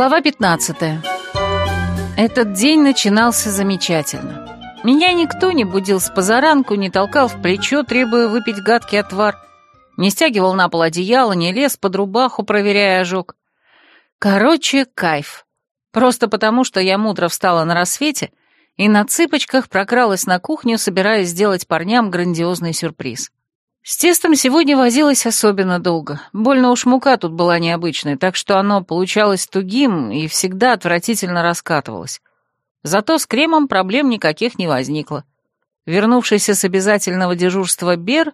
Глава 15. Этот день начинался замечательно. Меня никто не будил с позаранку, не толкал в плечо, требуя выпить гадкий отвар, не стягивал на пол одеяло, не лез под рубаху, проверяя ожог. Короче, кайф. Просто потому, что я мудро встала на рассвете и на цыпочках прокралась на кухню, собираясь сделать парням грандиозный сюрприз. С тестом сегодня возилась особенно долго. Больно уж мука тут была необычной, так что оно получалось тугим и всегда отвратительно раскатывалось. Зато с кремом проблем никаких не возникло. Вернувшийся с обязательного дежурства Бер,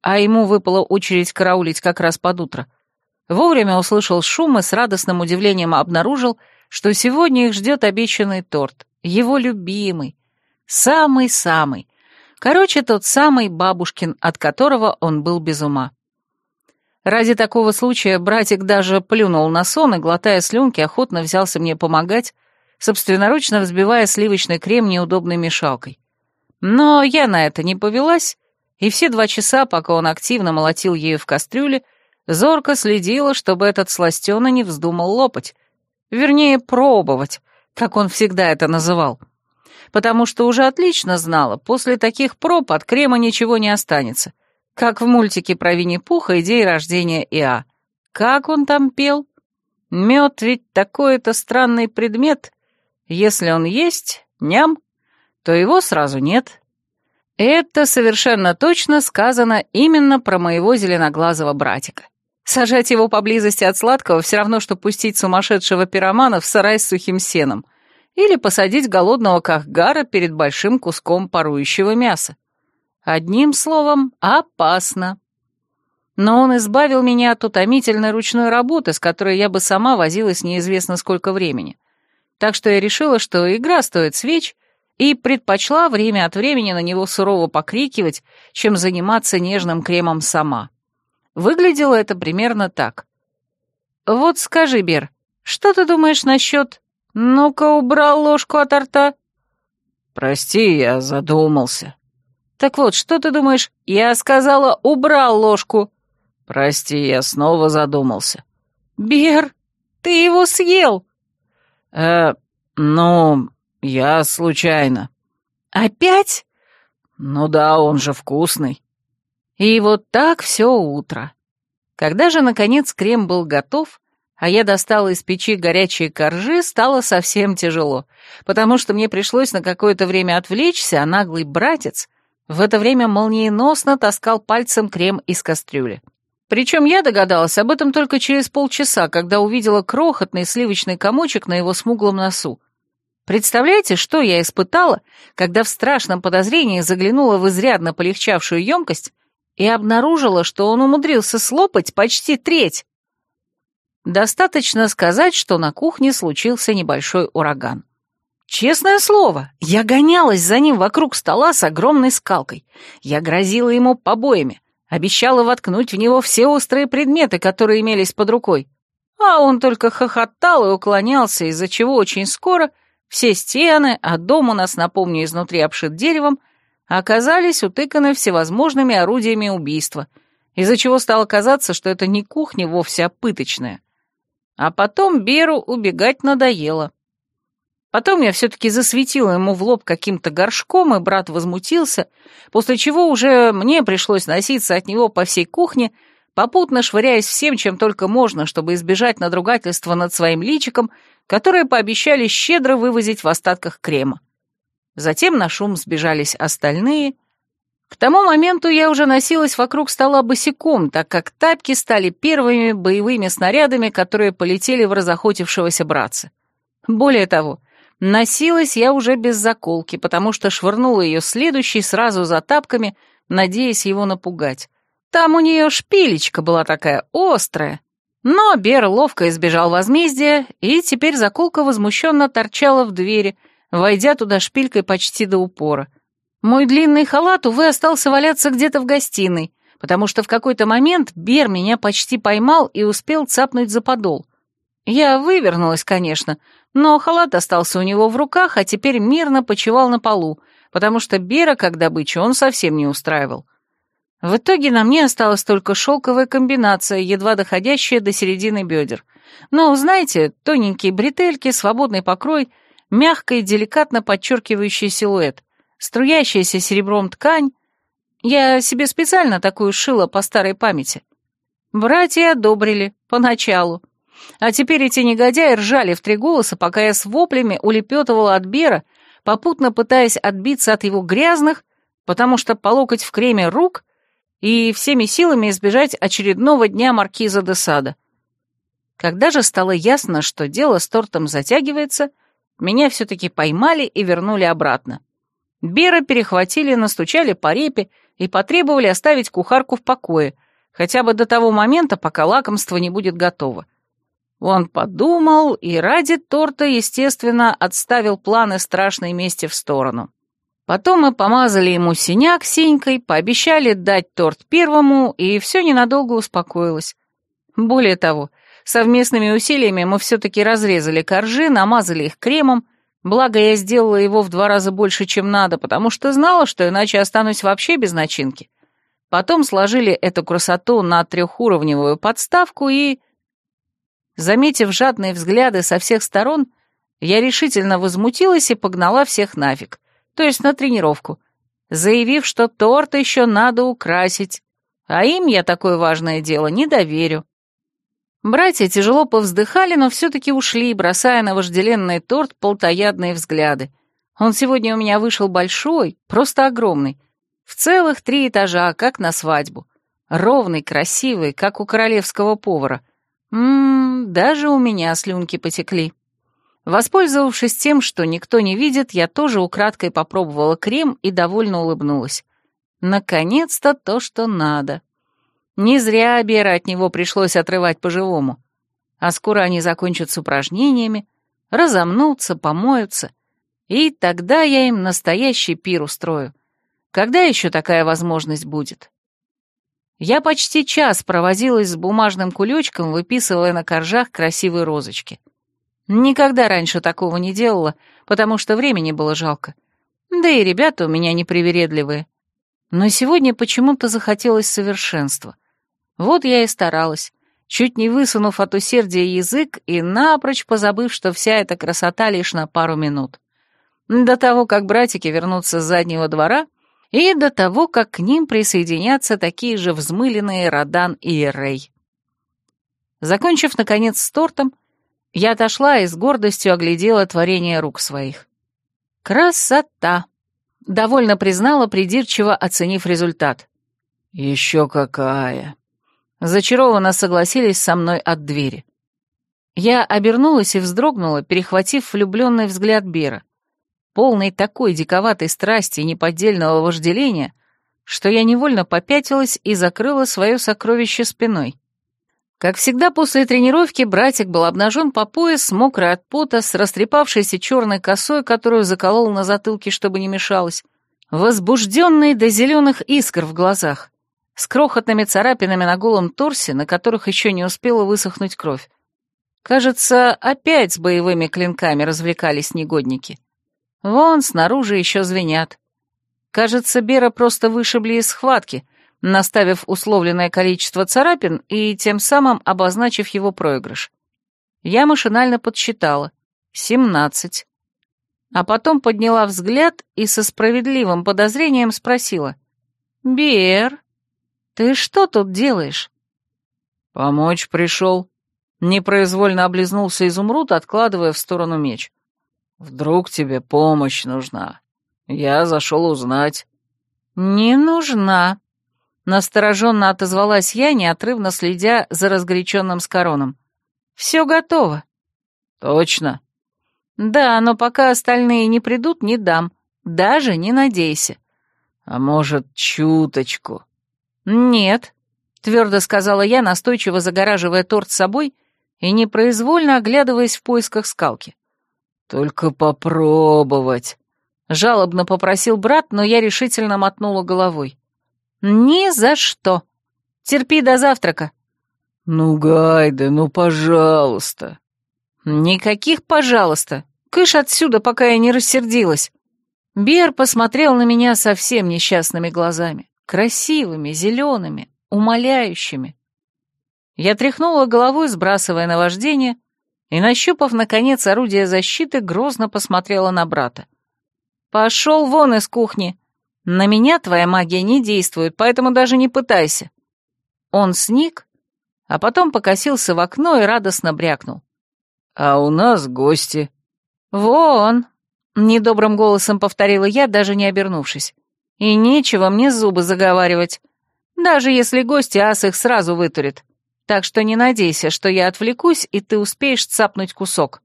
а ему выпала очередь караулить как раз под утро, вовремя услышал шум и с радостным удивлением обнаружил, что сегодня их ждет обещанный торт, его любимый, самый-самый, Короче, тот самый бабушкин, от которого он был без ума. Ради такого случая братик даже плюнул на сон и, глотая слюнки, охотно взялся мне помогать, собственноручно взбивая сливочный крем неудобной мешалкой. Но я на это не повелась, и все два часа, пока он активно молотил ею в кастрюле, зорко следила, чтобы этот сластёна не вздумал лопать. Вернее, пробовать, как он всегда это называл потому что уже отлично знала, после таких проб от крема ничего не останется. Как в мультике про Винни-Пуха и день рождения Иа. Как он там пел? Мед ведь такой-то странный предмет. Если он есть, ням, то его сразу нет. Это совершенно точно сказано именно про моего зеленоглазого братика. Сажать его поблизости от сладкого все равно, что пустить сумасшедшего пиромана в сарай с сухим сеном — или посадить голодного кахгара перед большим куском парующего мяса. Одним словом, опасно. Но он избавил меня от утомительной ручной работы, с которой я бы сама возилась неизвестно сколько времени. Так что я решила, что игра стоит свеч, и предпочла время от времени на него сурово покрикивать, чем заниматься нежным кремом сама. Выглядело это примерно так. «Вот скажи, Бер, что ты думаешь насчет «Ну-ка, убрал ложку от рта». «Прости, я задумался». «Так вот, что ты думаешь? Я сказала, убрал ложку». «Прости, я снова задумался». «Бер, ты его съел?» «Э, ну, я случайно». «Опять?» «Ну да, он же вкусный». И вот так все утро. Когда же, наконец, крем был готов, а я достала из печи горячие коржи, стало совсем тяжело, потому что мне пришлось на какое-то время отвлечься, а наглый братец в это время молниеносно таскал пальцем крем из кастрюли. Причем я догадалась об этом только через полчаса, когда увидела крохотный сливочный комочек на его смуглом носу. Представляете, что я испытала, когда в страшном подозрении заглянула в изрядно полегчавшую емкость и обнаружила, что он умудрился слопать почти треть? Достаточно сказать, что на кухне случился небольшой ураган. Честное слово, я гонялась за ним вокруг стола с огромной скалкой. Я грозила ему побоями, обещала воткнуть в него все острые предметы, которые имелись под рукой. А он только хохотал и уклонялся, из-за чего очень скоро все стены, а дом у нас, напомню, изнутри обшит деревом, оказались утыканы всевозможными орудиями убийства, из-за чего стало казаться, что это не кухня вовсе, а пыточная. А потом Беру убегать надоело. Потом я все-таки засветила ему в лоб каким-то горшком, и брат возмутился, после чего уже мне пришлось носиться от него по всей кухне, попутно швыряясь всем, чем только можно, чтобы избежать надругательства над своим личиком, которое пообещали щедро вывозить в остатках крема. Затем на шум сбежались остальные — к тому моменту я уже носилась вокруг стола босиком, так как тапки стали первыми боевыми снарядами, которые полетели в разохотившегося братца. Более того, носилась я уже без заколки, потому что швырнула ее следующей сразу за тапками, надеясь его напугать. Там у нее шпилечка была такая острая. Но Бер ловко избежал возмездия, и теперь заколка возмущенно торчала в двери, войдя туда шпилькой почти до упора — мой длинный халат, увы, остался валяться где-то в гостиной, потому что в какой-то момент Бер меня почти поймал и успел цапнуть за подол. Я вывернулась, конечно, но халат остался у него в руках, а теперь мирно почивал на полу, потому что Бера, как добычу, он совсем не устраивал. В итоге на мне осталась только шелковая комбинация, едва доходящая до середины бедер, Но, знаете, тоненькие бретельки, свободный покрой, мягко и деликатно подчеркивающий силуэт, струящаяся серебром ткань. Я себе специально такую шила по старой памяти. Братья одобрили, поначалу. А теперь эти негодяи ржали в три голоса, пока я с воплями улепетывала от Бера, попутно пытаясь отбиться от его грязных, потому что по локоть в креме рук, и всеми силами избежать очередного дня маркиза де Сада. Когда же стало ясно, что дело с тортом затягивается, меня все-таки поймали и вернули обратно. Бера перехватили, настучали по репе и потребовали оставить кухарку в покое, хотя бы до того момента, пока лакомство не будет готово. Он подумал и ради торта, естественно, отставил планы страшной мести в сторону. Потом мы помазали ему синяк синькой, пообещали дать торт первому, и все ненадолго успокоилось. Более того, совместными усилиями мы все-таки разрезали коржи, намазали их кремом, благо я сделала его в два раза больше, чем надо, потому что знала, что иначе останусь вообще без начинки. Потом сложили эту красоту на трехуровневую подставку и... Заметив жадные взгляды со всех сторон, я решительно возмутилась и погнала всех нафиг то есть на тренировку, заявив, что торт еще надо украсить, а им я такое важное дело не доверю. Братья тяжело повздыхали, но все-таки ушли, бросая на вожделенный торт полтоядные взгляды. Он сегодня у меня вышел большой, просто огромный, в целых три этажа, как на свадьбу. Ровный, красивый, как у королевского повара. Ммм, даже у меня слюнки потекли. Воспользовавшись тем, что никто не видит, я тоже украдкой попробовала крем и довольно улыбнулась. Наконец-то то, что надо. Не зря Бера от него пришлось отрывать по-живому. А скоро они закончат с упражнениями, разомнутся, помоются. И тогда я им настоящий пир устрою. Когда еще такая возможность будет? Я почти час провозилась с бумажным кулечком, выписывая на коржах красивые розочки. Никогда раньше такого не делала, потому что времени было жалко. Да и ребята у меня непривередливые. Но сегодня почему-то захотелось совершенства. Вот я и старалась, чуть не высунув от усердия язык и напрочь позабыв, что вся эта красота лишь на пару минут. До того, как братики вернутся с заднего двора, и до того, как к ним присоединятся такие же взмыленные Родан и Рей. Закончив, наконец, с тортом, я отошла и с гордостью оглядела творение рук своих. «Красота!» — довольно признала, придирчиво оценив результат. «Еще какая!» Зачарованно согласились со мной от двери. Я обернулась и вздрогнула, перехватив влюбленный взгляд Бера, полный такой диковатой страсти и неподдельного вожделения, что я невольно попятилась и закрыла свое сокровище спиной. Как всегда после тренировки братик был обнажен по пояс, мокрый от пота, с растрепавшейся черной косой, которую заколол на затылке, чтобы не мешалось, возбужденный до зеленых искр в глазах, с крохотными царапинами на голом торсе, на которых еще не успела высохнуть кровь. Кажется, опять с боевыми клинками развлекались негодники. Вон, снаружи еще звенят. Кажется, Бера просто вышибли из схватки — наставив условленное количество царапин и тем самым обозначив его проигрыш. Я машинально подсчитала. Семнадцать. А потом подняла взгляд и со справедливым подозрением спросила. «Бер, ты что тут делаешь?» «Помочь пришел». Непроизвольно облизнулся изумруд, откладывая в сторону меч. «Вдруг тебе помощь нужна? Я зашел узнать». «Не нужна», Настороженно отозвалась я, неотрывно следя за разгоряченным Скороном. «Все готово». «Точно?» «Да, но пока остальные не придут, не дам. Даже не надейся». «А может, чуточку?» «Нет», — твердо сказала я, настойчиво загораживая торт собой и непроизвольно оглядываясь в поисках скалки. «Только попробовать», — жалобно попросил брат, но я решительно мотнула головой. «Ни за что. Терпи до завтрака». «Ну, Гайда, ну, пожалуйста». «Никаких «пожалуйста». Кыш отсюда, пока я не рассердилась». Бер посмотрел на меня совсем несчастными глазами, красивыми, зелеными, умоляющими. Я тряхнула головой, сбрасывая наваждение, и, нащупав, наконец, орудие защиты, грозно посмотрела на брата. «Пошел вон из кухни! На меня твоя магия не действует, поэтому даже не пытайся!» Он сник, а потом покосился в окно и радостно брякнул. «А у нас гости». «Вон!» — недобрым голосом повторила я, даже не обернувшись. «И нечего мне зубы заговаривать, даже если гости ас их сразу вытурит. Так что не надейся, что я отвлекусь, и ты успеешь цапнуть кусок».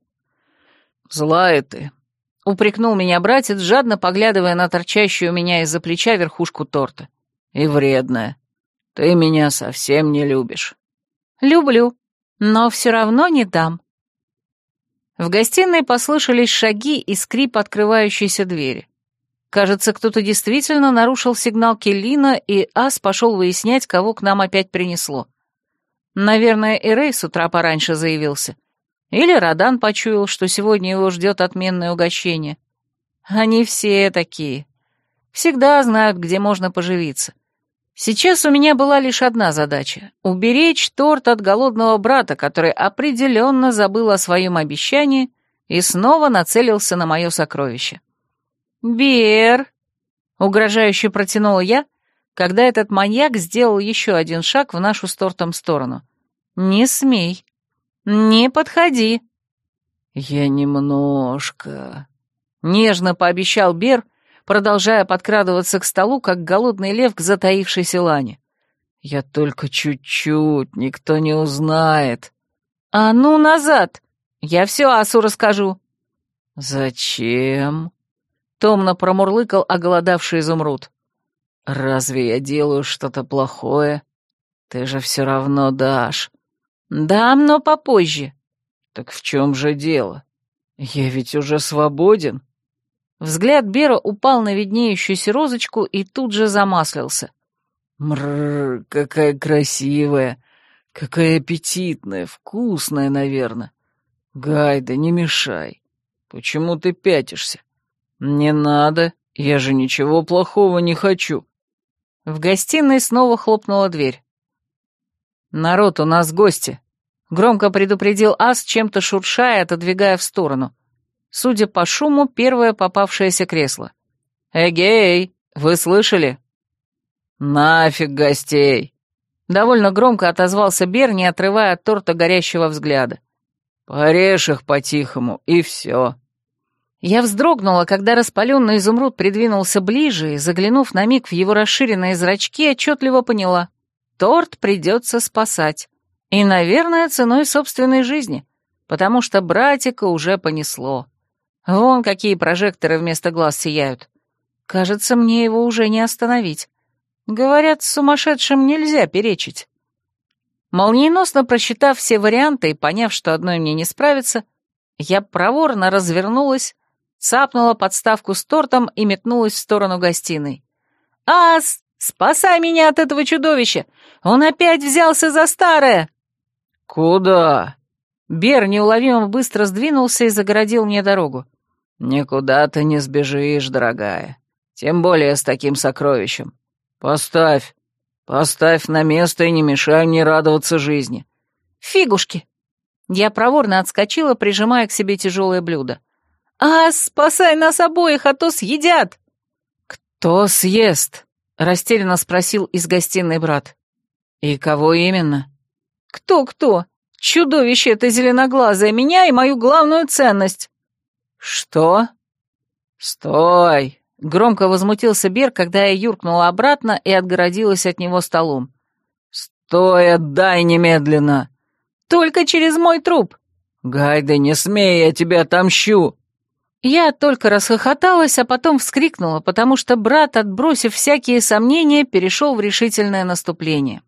«Злая ты», — упрекнул меня братец, жадно поглядывая на торчащую у меня из-за плеча верхушку торта. «И вредная. Ты меня совсем не любишь». «Люблю, но все равно не дам». В гостиной послышались шаги и скрип открывающейся двери. Кажется, кто-то действительно нарушил сигнал Келлина, и Ас пошел выяснять, кого к нам опять принесло. Наверное, Эрей с утра пораньше заявился. Или Радан почуял, что сегодня его ждет отменное угощение. Они все такие. Всегда знают, где можно поживиться. Сейчас у меня была лишь одна задача — уберечь торт от голодного брата, который определенно забыл о своем обещании и снова нацелился на мое сокровище. «Бер!» — угрожающе протянула я, когда этот маньяк сделал еще один шаг в нашу с тортом сторону. «Не смей! Не подходи!» «Я немножко...» — нежно пообещал Бер, продолжая подкрадываться к столу, как голодный лев к затаившейся лане. «Я только чуть-чуть, никто не узнает». «А ну, назад! Я все Асу расскажу». «Зачем?» — томно промурлыкал оголодавший изумруд. «Разве я делаю что-то плохое? Ты же все равно дашь». «Дам, но попозже». «Так в чем же дело? Я ведь уже свободен». Взгляд Бера упал на виднеющуюся розочку и тут же замаслился. Мрррр, какая красивая, какая аппетитная, вкусная, наверное. Гайда, не мешай. Почему ты пятишься? Не надо, я же ничего плохого не хочу. В гостиной снова хлопнула дверь. «Народ, у нас гости», — громко предупредил Ас, чем-то шуршая, отодвигая в сторону судя по шуму, первое попавшееся кресло. «Эгей, вы слышали?» «Нафиг гостей!» Довольно громко отозвался Бер, не отрывая от торта горящего взгляда. «Порежь их по-тихому, и все». Я вздрогнула, когда распаленный изумруд придвинулся ближе и, заглянув на миг в его расширенные зрачки, отчетливо поняла. Торт придется спасать. И, наверное, ценой собственной жизни, потому что братика уже понесло. Вон какие прожекторы вместо глаз сияют. Кажется, мне его уже не остановить. Говорят, сумасшедшим нельзя перечить. Молниеносно просчитав все варианты и поняв, что одной мне не справится, я проворно развернулась, цапнула подставку с тортом и метнулась в сторону гостиной. «Ас, спасай меня от этого чудовища! Он опять взялся за старое!» «Куда?» Бер неуловимо быстро сдвинулся и загородил мне дорогу. «Никуда ты не сбежишь, дорогая. Тем более с таким сокровищем. Поставь. Поставь на место и не мешай мне радоваться жизни». «Фигушки!» Я проворно отскочила, прижимая к себе тяжелое блюдо. «А, спасай нас обоих, а то съедят!» «Кто съест?» — растерянно спросил из гостиной брат. «И кого именно?» «Кто-кто? Чудовище это зеленоглазое, меня и мою главную ценность!» «Что?» «Стой!» — громко возмутился Бер, когда я юркнула обратно и отгородилась от него столом. «Стой, отдай немедленно!» «Только через мой труп!» «Гайда, не смей, я тебя отомщу!» Я только расхохоталась, а потом вскрикнула, потому что брат, отбросив всякие сомнения, перешел в решительное наступление.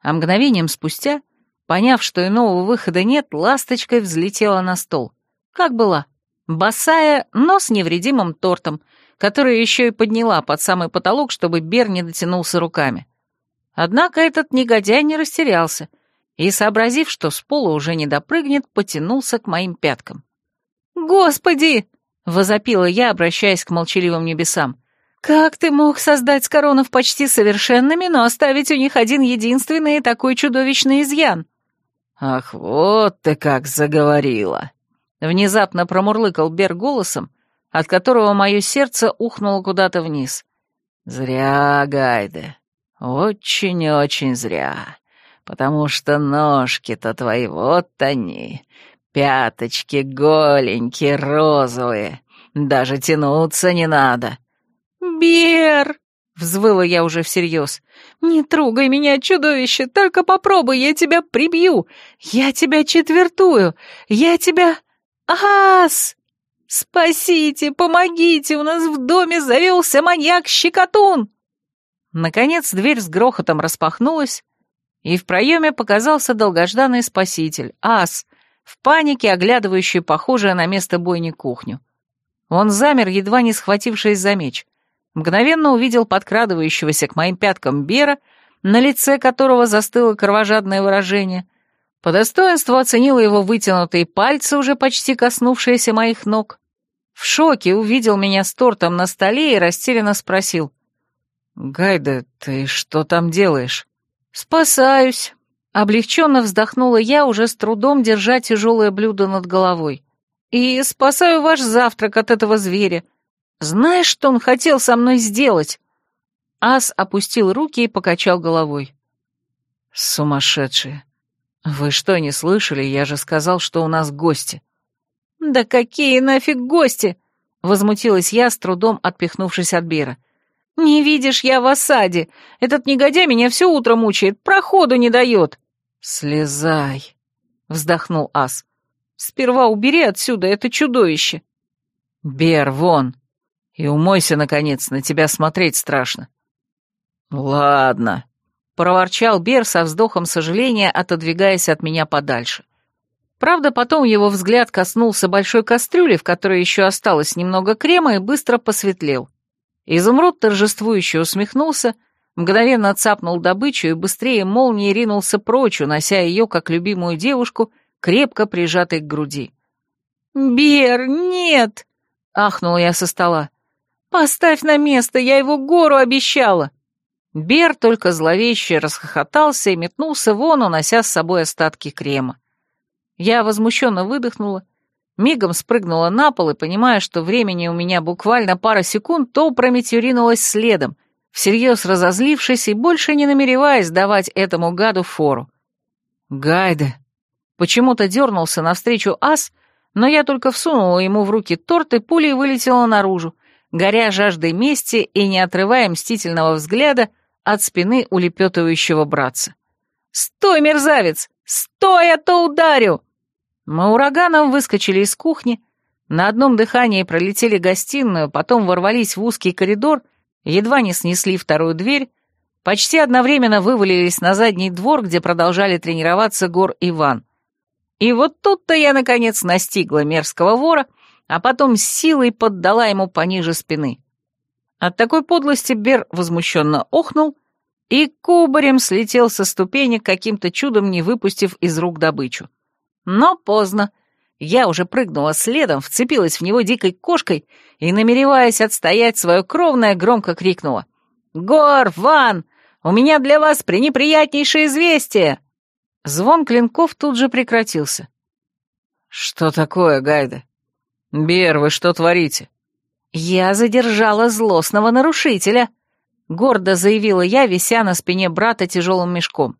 А мгновением спустя, поняв, что иного выхода нет, ласточкой взлетела на стол. Как была. Босая, но с невредимым тортом, который еще и подняла под самый потолок, чтобы Бер не дотянулся руками. Однако этот негодяй не растерялся и, сообразив, что с пола уже не допрыгнет, потянулся к моим пяткам. «Господи!» — возопила я, обращаясь к молчаливым небесам. «Как ты мог создать коронов почти совершенными, но оставить у них один единственный и такой чудовищный изъян?» «Ах, вот ты как заговорила!» Внезапно промурлыкал Бер голосом, от которого мое сердце ухнуло куда-то вниз. «Зря, Гайде, очень-очень зря, потому что ножки-то твои вот они, пяточки голенькие, розовые, даже тянуться не надо». «Бер!» — взвыла я уже всерьез. «Не трогай меня, чудовище, только попробуй, я тебя прибью, я тебя четвертую, я тебя... Ас!» «Спасите, помогите, у нас в доме завелся маньяк-щекотун!» Наконец дверь с грохотом распахнулась, и в проеме показался долгожданный спаситель, ас, в панике оглядывающий похожее на место бойни кухню. Он замер, едва не схватившись за меч. Мгновенно увидел подкрадывающегося к моим пяткам Бера, на лице которого застыло кровожадное выражение. По достоинству оценила его вытянутые пальцы, уже почти коснувшиеся моих ног. В шоке увидел меня с тортом на столе и растерянно спросил. «Гайда, ты что там делаешь?» «Спасаюсь», — облегченно вздохнула я, уже с трудом держа тяжелое блюдо над головой. «И спасаю ваш завтрак от этого зверя. Знаешь, что он хотел со мной сделать?» Ас опустил руки и покачал головой. «Сумасшедшие! Вы что, не слышали? Я же сказал, что у нас гости». «Да какие нафиг гости!» — возмутилась я, с трудом отпихнувшись от Бера. «Не видишь, я в осаде. Этот негодяй меня все утро мучает, проходу не дает». «Слезай», — вздохнул Ас. «Сперва убери отсюда это чудовище». «Бер, вон! И умойся, наконец, на тебя смотреть страшно». «Ладно», — проворчал Бер со вздохом сожаления, отодвигаясь от меня подальше. Правда, потом его взгляд коснулся большой кастрюли, в которой еще осталось немного крема, и быстро посветлел. Изумруд торжествующе усмехнулся, мгновенно цапнул добычу и быстрее молнии ринулся прочь, унося ее, как любимую девушку, крепко прижатой к груди. «Бер, нет!» — ахнула я со стола. «Поставь на место, я его гору обещала!» Бер только зловеще расхохотался и метнулся вон, унося с собой остатки крема. Я возмущенно выдохнула, мигом спрыгнула на пол и, понимая, что времени у меня буквально пара секунд, то опрометью ринулась следом, всерьез разозлившись и больше не намереваясь давать этому гаду фору. «Гайда!» Почему-то дернулся навстречу ас, но я только всунула ему в руки торт и пулей вылетела наружу, горя жаждой мести и не отрывая мстительного взгляда от спины улепетывающего братца. «Стой, мерзавец! Стой, а то ударю!» Мы ураганом выскочили из кухни, на одном дыхании пролетели гостиную, потом ворвались в узкий коридор, едва не снесли вторую дверь, почти одновременно вывалились на задний двор, где продолжали тренироваться Гор и Иван. И вот тут-то я, наконец, настигла мерзкого вора, а потом с силой поддала ему пониже спины. От такой подлости Бер возмущенно охнул и кубарем слетел со ступенек, каким-то чудом не выпустив из рук добычу. Но поздно. Я уже прыгнула следом, вцепилась в него дикой кошкой и, намереваясь отстоять свое кровное, громко крикнула. «Гор, Ван, у меня для вас пренеприятнейшее известие!» Звон клинков тут же прекратился. «Что такое, Гайда? Бер, вы что творите?» «Я задержала злостного нарушителя», — гордо заявила я, вися на спине брата тяжелым мешком.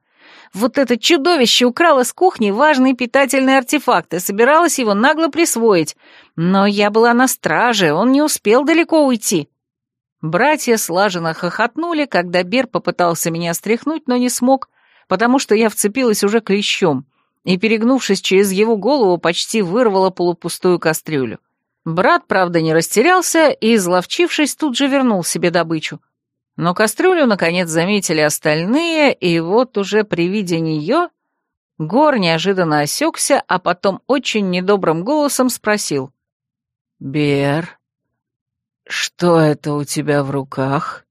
Вот это чудовище украло с кухни важный питательный артефакт и собиралось его нагло присвоить. Но я была на страже, он не успел далеко уйти. Братья слаженно хохотнули, когда Бер попытался меня стряхнуть, но не смог, потому что я вцепилась уже клещом и, перегнувшись через его голову, почти вырвала полупустую кастрюлю. Брат, правда, не растерялся и, изловчившись, тут же вернул себе добычу. Но кастрюлю, наконец, заметили остальные, и вот уже при виде нее Гор неожиданно осекся, а потом очень недобрым голосом спросил. «Бер, что это у тебя в руках?»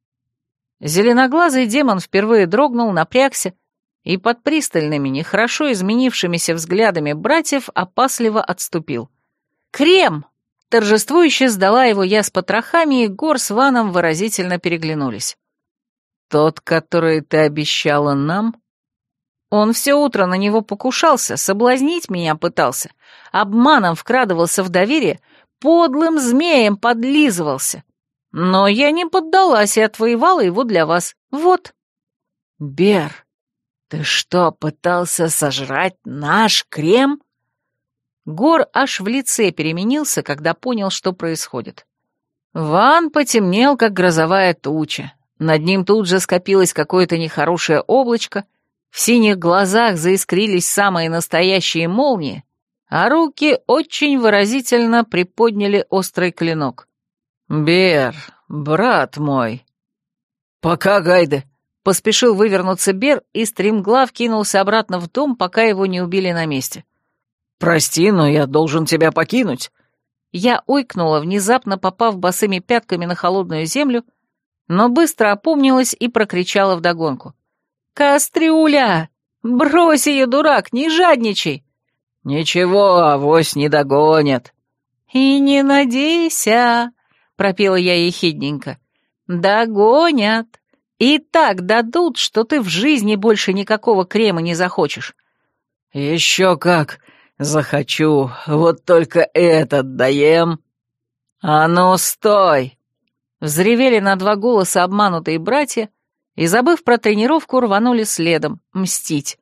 Зеленоглазый демон впервые дрогнул, напрягся, и под пристальными, нехорошо изменившимися взглядами братьев опасливо отступил. «Крем!» Торжествующе сдала его я с потрохами, и Гор с Ваном выразительно переглянулись. «Тот, который ты обещала нам?» Он все утро на него покушался, соблазнить меня пытался, обманом вкрадывался в доверие, подлым змеем подлизывался. Но я не поддалась и отвоевала его для вас. Вот. Бер, ты что, пытался сожрать наш крем? Гор аж в лице переменился, когда понял, что происходит. Ван потемнел, как грозовая туча. Над ним тут же скопилось какое-то нехорошее облачко, в синих глазах заискрились самые настоящие молнии, а руки очень выразительно приподняли острый клинок. «Бер, брат мой!» «Пока, Гайде!» — поспешил вывернуться Бер и стремглав кинулся обратно в дом, пока его не убили на месте. «Прости, но я должен тебя покинуть!» Я ойкнула, внезапно попав босыми пятками на холодную землю, но быстро опомнилась и прокричала вдогонку. «Кастрюля! Брось ее, дурак, не жадничай!» «Ничего, авось не догонят!» «И не надейся!» — пропела я ехидненько. «Догонят! И так дадут, что ты в жизни больше никакого крема не захочешь!» «Еще как! Захочу, вот только этот даем!» «А ну, стой!» Взревели на два голоса обманутые братья, и, забыв про тренировку, рванули следом, мстить.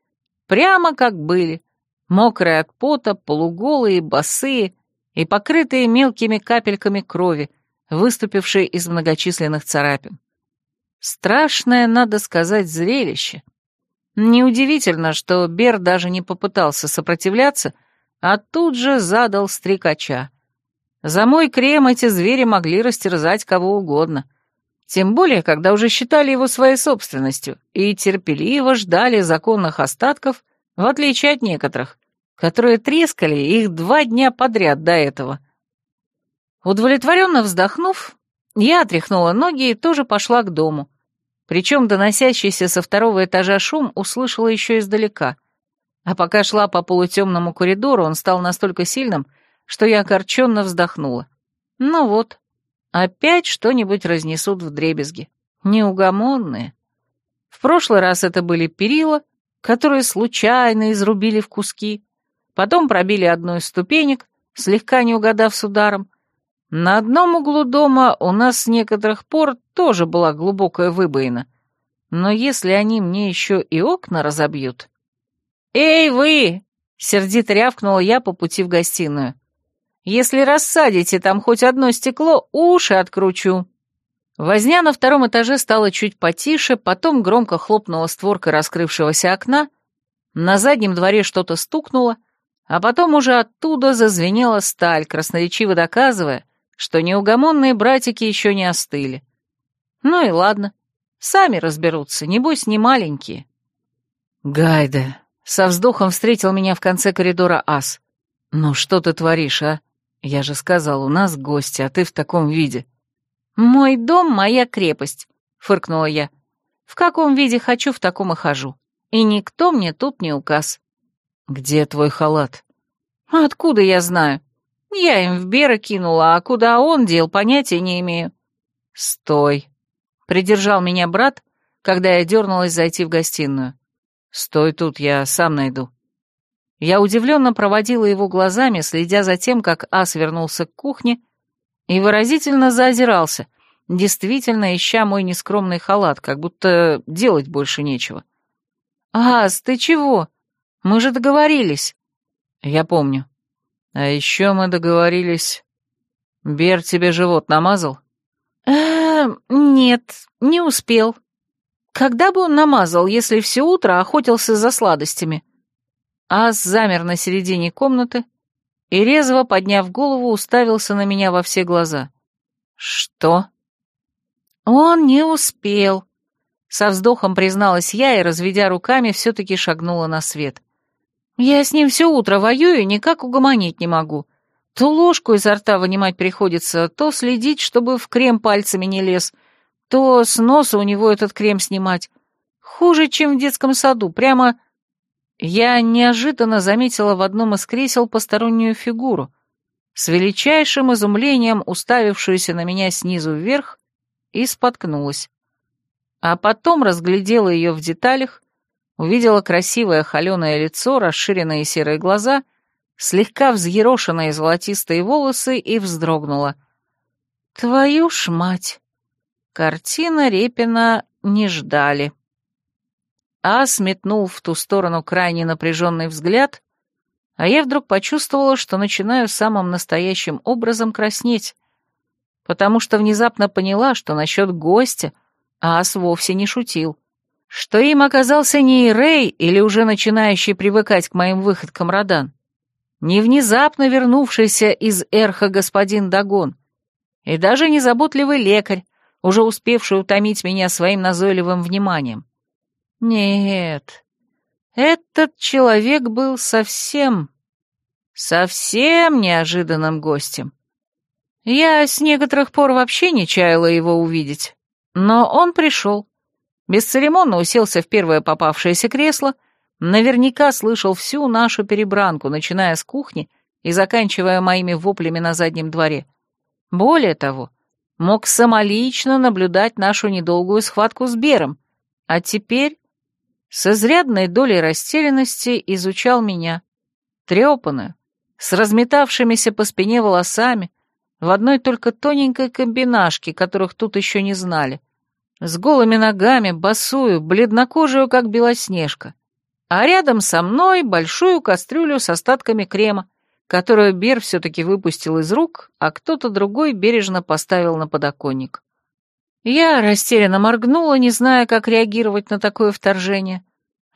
Прямо как были, мокрые от пота, полуголые, босые и покрытые мелкими капельками крови, выступившие из многочисленных царапин. Страшное, надо сказать, зрелище. Неудивительно, что Бер даже не попытался сопротивляться, а тут же задал стрекача. За мой крем эти звери могли растерзать кого угодно. Тем более, когда уже считали его своей собственностью и терпеливо ждали законных остатков, в отличие от некоторых, которые трескали их два дня подряд до этого. Удовлетворенно вздохнув, я отряхнула ноги и тоже пошла к дому. Причем доносящийся со второго этажа шум услышала еще издалека. А пока шла по полутемному коридору, он стал настолько сильным, что я огорченно вздохнула. Ну вот, опять что-нибудь разнесут в дребезги. Неугомонные. В прошлый раз это были перила, которые случайно изрубили в куски, потом пробили одну из ступенек, слегка не угадав с ударом. На одном углу дома у нас с некоторых пор тоже была глубокая выбоина, но если они мне еще и окна разобьют... «Эй, вы!» — сердито рявкнула я по пути в гостиную. Если рассадите там хоть одно стекло, уши откручу». Возня на втором этаже стала чуть потише, потом громко хлопнула створка раскрывшегося окна, на заднем дворе что-то стукнуло, а потом уже оттуда зазвенела сталь, красноречиво доказывая, что неугомонные братики еще не остыли. Ну и ладно, сами разберутся, небось не маленькие. «Гайда», — со вздохом встретил меня в конце коридора ас. «Ну что ты творишь, а? «Я же сказал, у нас гости, а ты в таком виде». «Мой дом — моя крепость», — фыркнула я. «В каком виде хочу, в таком и хожу. И никто мне тут не указ». «Где твой халат?» «Откуда я знаю? Я им в Бера кинула, а куда он дел, понятия не имею». «Стой!» — придержал меня брат, когда я дернулась зайти в гостиную. «Стой тут, я сам найду». Я удивленно проводила его глазами, следя за тем, как ас вернулся к кухне, и выразительно заозирался, действительно ища мой нескромный халат, как будто делать больше нечего. «Ас, ты чего? Мы же договорились». «Я помню. А еще мы договорились... Бер тебе живот намазал?» «Эм, нет, не успел. Когда бы он намазал, если все утро охотился за сладостями?» Ас замер на середине комнаты и, резво подняв голову, уставился на меня во все глаза. «Что?» «Он не успел», — со вздохом призналась я и, разведя руками, все-таки шагнула на свет. «Я с ним все утро воюю и никак угомонить не могу. То ложку изо рта вынимать приходится, то следить, чтобы в крем пальцами не лез, то с носа у него этот крем снимать. Хуже, чем в детском саду, прямо я неожиданно заметила в одном из кресел постороннюю фигуру, с величайшим изумлением уставившуюся на меня снизу вверх, и споткнулась. А потом разглядела ее в деталях, увидела красивое холеное лицо, расширенные серые глаза, слегка взъерошенные золотистые волосы и вздрогнула. «Твою ж мать!» Картина Репина не ждали. А сметнул в ту сторону крайне напряженный взгляд, а я вдруг почувствовала, что начинаю самым настоящим образом краснеть, потому что внезапно поняла, что насчет гостя Ас вовсе не шутил, что им оказался не Рэй или уже начинающий привыкать к моим выходкам Родан, не внезапно вернувшийся из Эрха господин Дагон, и даже не заботливый лекарь, уже успевший утомить меня своим назойливым вниманием. Нет, этот человек был совсем, совсем неожиданным гостем. Я с некоторых пор вообще не чаяла его увидеть, но он пришел. Бесцеремонно уселся в первое попавшееся кресло, наверняка слышал всю нашу перебранку, начиная с кухни и заканчивая моими воплями на заднем дворе. Более того, мог самолично наблюдать нашу недолгую схватку с Бером, а теперь с изрядной долей растерянности изучал меня, трепанную, с разметавшимися по спине волосами, в одной только тоненькой комбинашке, которых тут еще не знали, с голыми ногами, босую, бледнокожую, как белоснежка, а рядом со мной большую кастрюлю с остатками крема, которую Бер все-таки выпустил из рук, а кто-то другой бережно поставил на подоконник. Я растерянно моргнула, не зная, как реагировать на такое вторжение,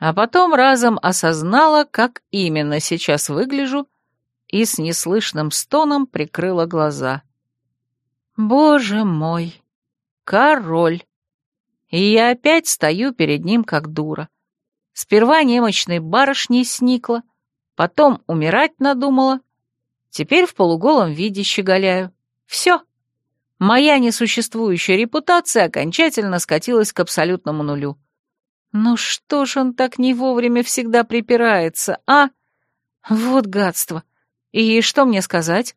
а потом разом осознала, как именно сейчас выгляжу, и с неслышным стоном прикрыла глаза. «Боже мой! Король!» И я опять стою перед ним, как дура. Сперва немощной барышней сникла, потом умирать надумала, теперь в полуголом виде щеголяю. Все. Моя несуществующая репутация окончательно скатилась к абсолютному нулю. Ну что ж он так не вовремя всегда припирается, а? Вот гадство. И что мне сказать?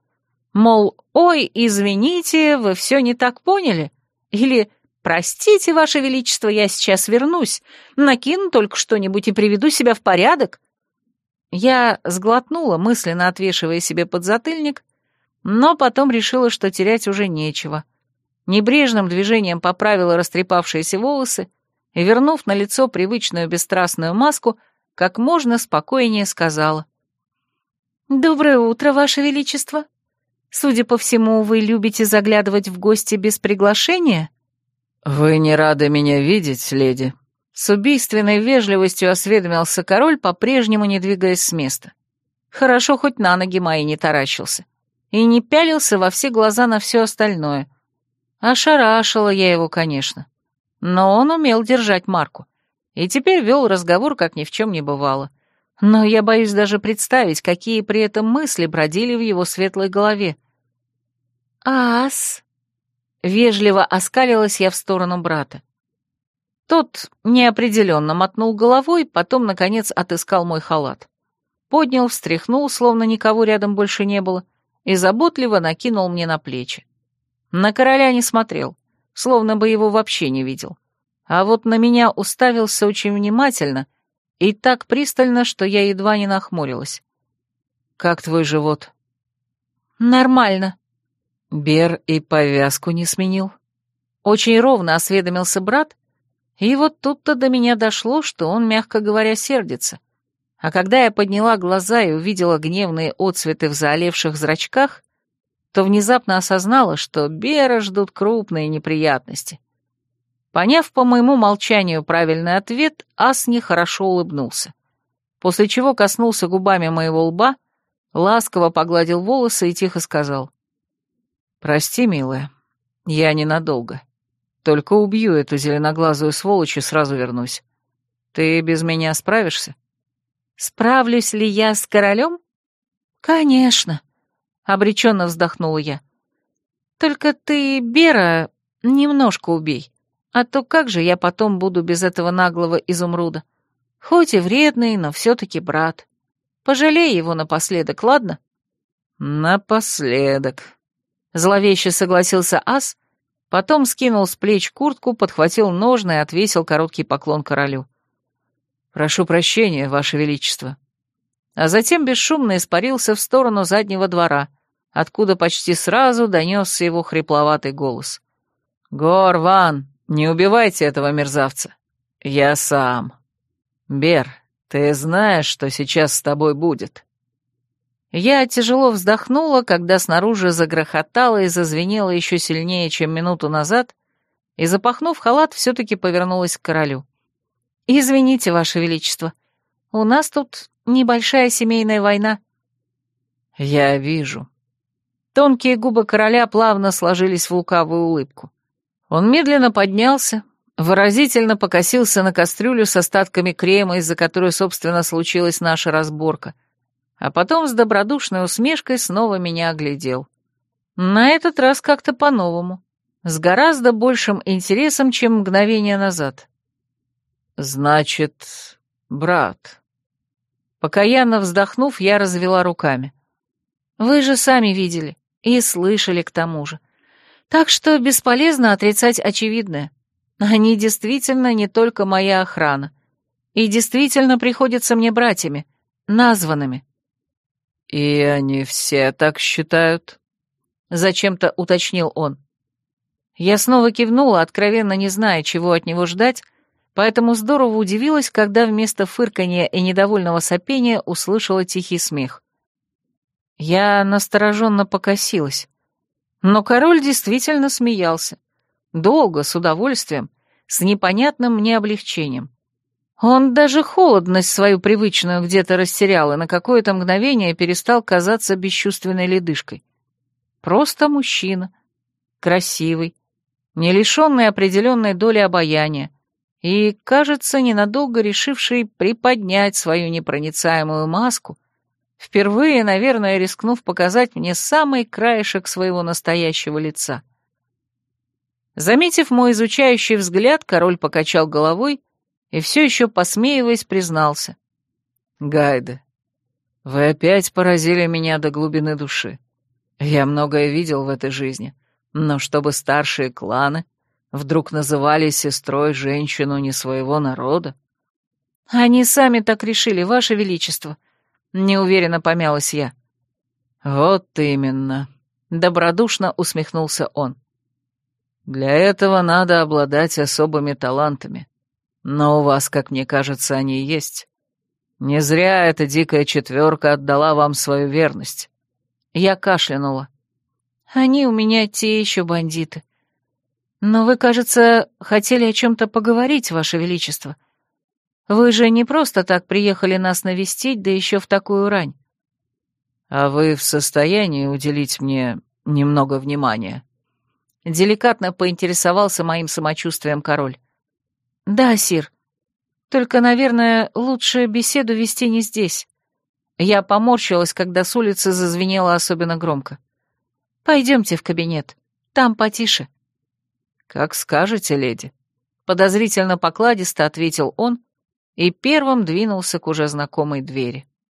Мол, ой, извините, вы все не так поняли? Или простите, ваше величество, я сейчас вернусь, накину только что-нибудь и приведу себя в порядок? Я сглотнула, мысленно отвешивая себе подзатыльник, но потом решила, что терять уже нечего. Небрежным движением поправила растрепавшиеся волосы и, вернув на лицо привычную бесстрастную маску, как можно спокойнее сказала. «Доброе утро, Ваше Величество. Судя по всему, вы любите заглядывать в гости без приглашения?» «Вы не рады меня видеть, леди?» С убийственной вежливостью осведомился король, по-прежнему не двигаясь с места. Хорошо, хоть на ноги мои не таращился. И не пялился во все глаза на все остальное. Ошарашила я его, конечно. Но он умел держать марку. И теперь вел разговор, как ни в чем не бывало. Но я боюсь даже представить, какие при этом мысли бродили в его светлой голове. «Ас!» Вежливо оскалилась я в сторону брата. Тот неопределенно мотнул головой, потом, наконец, отыскал мой халат. Поднял, встряхнул, словно никого рядом больше не было, и заботливо накинул мне на плечи. На короля не смотрел, словно бы его вообще не видел. А вот на меня уставился очень внимательно и так пристально, что я едва не нахмурилась. «Как твой живот?» «Нормально». «Бер и повязку не сменил?» Очень ровно осведомился брат, и вот тут-то до меня дошло, что он, мягко говоря, сердится. А когда я подняла глаза и увидела гневные отцветы в заолевших зрачках, то внезапно осознала, что Бера ждут крупные неприятности. Поняв по моему молчанию правильный ответ, Ас нехорошо улыбнулся, после чего коснулся губами моего лба, ласково погладил волосы и тихо сказал. «Прости, милая, я ненадолго». Только убью эту зеленоглазую сволочь и сразу вернусь. Ты без меня справишься? Справлюсь ли я с королем? Конечно, обреченно вздохнула я. Только ты, Бера, немножко убей, а то как же я потом буду без этого наглого изумруда? Хоть и вредный, но все-таки брат. Пожалей его напоследок, ладно? Напоследок. Зловеще согласился Ас, Потом скинул с плеч куртку, подхватил ножны и отвесил короткий поклон королю. «Прошу прощения, Ваше Величество». А затем бесшумно испарился в сторону заднего двора, откуда почти сразу донесся его хрипловатый голос. «Горван, не убивайте этого мерзавца. Я сам. Бер, ты знаешь, что сейчас с тобой будет?» Я тяжело вздохнула, когда снаружи загрохотало и зазвенело еще сильнее, чем минуту назад, и, запахнув халат, все-таки повернулась к королю. «Извините, Ваше Величество, у нас тут небольшая семейная война». «Я вижу». Тонкие губы короля плавно сложились в лукавую улыбку. Он медленно поднялся, выразительно покосился на кастрюлю с остатками крема, из-за которой, собственно, случилась наша разборка, а потом с добродушной усмешкой снова меня оглядел. На этот раз как-то по-новому, с гораздо большим интересом, чем мгновение назад. «Значит, брат...» Покаянно вздохнув, я развела руками. «Вы же сами видели и слышали к тому же. Так что бесполезно отрицать очевидное. Они действительно не только моя охрана. И действительно приходятся мне братьями, названными. «И они все так считают?» — зачем-то уточнил он. Я снова кивнула, откровенно не зная, чего от него ждать, поэтому здорово удивилась, когда вместо фырканья и недовольного сопения услышала тихий смех. Я настороженно покосилась. Но король действительно смеялся. Долго, с удовольствием, с непонятным мне облегчением. Он даже холодность свою привычную где-то растерял и на какое-то мгновение перестал казаться бесчувственной ледышкой. Просто мужчина, красивый, не лишенный определенной доли обаяния, и, кажется, ненадолго решивший приподнять свою непроницаемую маску, впервые, наверное, рискнув показать мне самый краешек своего настоящего лица. Заметив мой изучающий взгляд, король покачал головой и все еще, посмеиваясь, признался. «Гайде, вы опять поразили меня до глубины души. Я многое видел в этой жизни, но чтобы старшие кланы вдруг называли сестрой женщину не своего народа...» «Они сами так решили, Ваше Величество», — неуверенно помялась я. «Вот именно», — добродушно усмехнулся он. «Для этого надо обладать особыми талантами. Но у вас, как мне кажется, они есть. Не зря эта дикая четверка отдала вам свою верность». Я кашлянула. «Они у меня те еще бандиты. Но вы, кажется, хотели о чем-то поговорить, Ваше Величество. Вы же не просто так приехали нас навестить, да еще в такую рань. А вы в состоянии уделить мне немного внимания?» Деликатно поинтересовался моим самочувствием король. «Да, Сир. Только, наверное, лучше беседу вести не здесь». Я поморщилась, когда с улицы зазвенело особенно громко. «Пойдемте в кабинет. Там потише». «Как скажете, леди», — подозрительно покладисто ответил он и первым двинулся к уже знакомой двери.